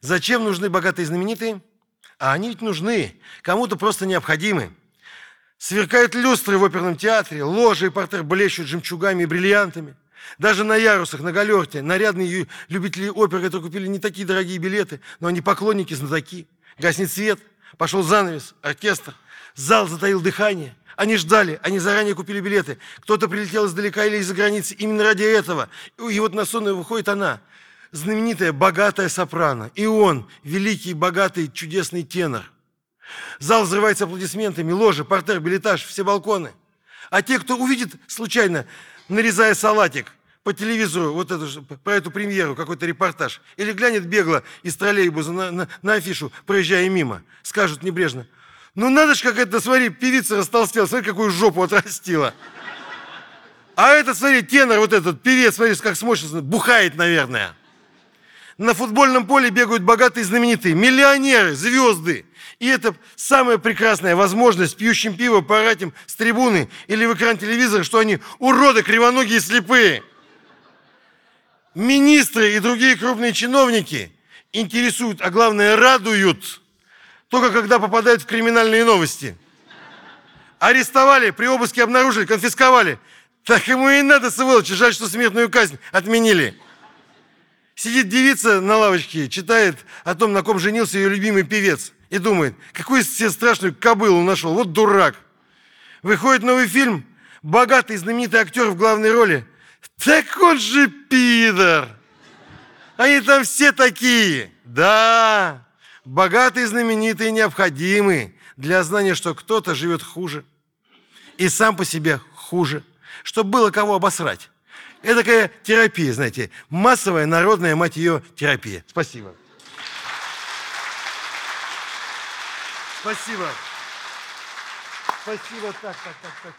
Зачем нужны богатые и знаменитые? А они ведь нужны, кому-то просто необходимы. Сверкают люстры в оперном театре, ложи и портер блещут жемчугами и бриллиантами. Даже на ярусах, на галерте, нарядные любители оперы, которые купили не такие дорогие билеты, но они поклонники, знатоки. Гаснет свет, пошел занавес, оркестр. Зал затаил дыхание. Они ждали, они заранее купили билеты. Кто-то прилетел издалека или из-за границы именно ради этого. И вот на сон выходит она, знаменитая богатая сопрано. И он, великий, богатый, чудесный тенор. Зал взрывается аплодисментами, ложи, портер, билетаж, все балконы. А те, кто увидит случайно, нарезая салатик по телевизору, вот эту, про эту премьеру, какой-то репортаж, или глянет бегло из троллейбуса на, на, на афишу, проезжая мимо, скажут небрежно, ну надо ж, как это, смотри, певица растолстела, смотри, какую жопу отрастила. А этот, смотри, тенор вот этот, певец, смотри, как смотришь, бухает, наверное. На футбольном поле бегают богатые знаменитые, миллионеры, звезды. И это самая прекрасная возможность пьющим пиво поорать им с трибуны или в экран телевизора, что они уроды, кривоногие слепые. Министры и другие крупные чиновники интересуют, а главное радуют, только когда попадают в криминальные новости. Арестовали, при обыске обнаружили, конфисковали. Так ему и надо, сволочи, жаль, что смертную казнь отменили. Сидит девица на лавочке, читает о том, на ком женился ее любимый певец. И думает, какую себе страшную кобылу нашел, вот дурак. Выходит новый фильм, богатый знаменитый актер в главной роли. Так он же пидор. Они там все такие. Да, богатые, знаменитые, необходимы для знания, что кто-то живет хуже. И сам по себе хуже. Чтобы было кого обосрать. Это такая терапия, знаете, массовая, народная, мать ее, терапия. Спасибо. Спасибо. Спасибо. Так, так, так, так.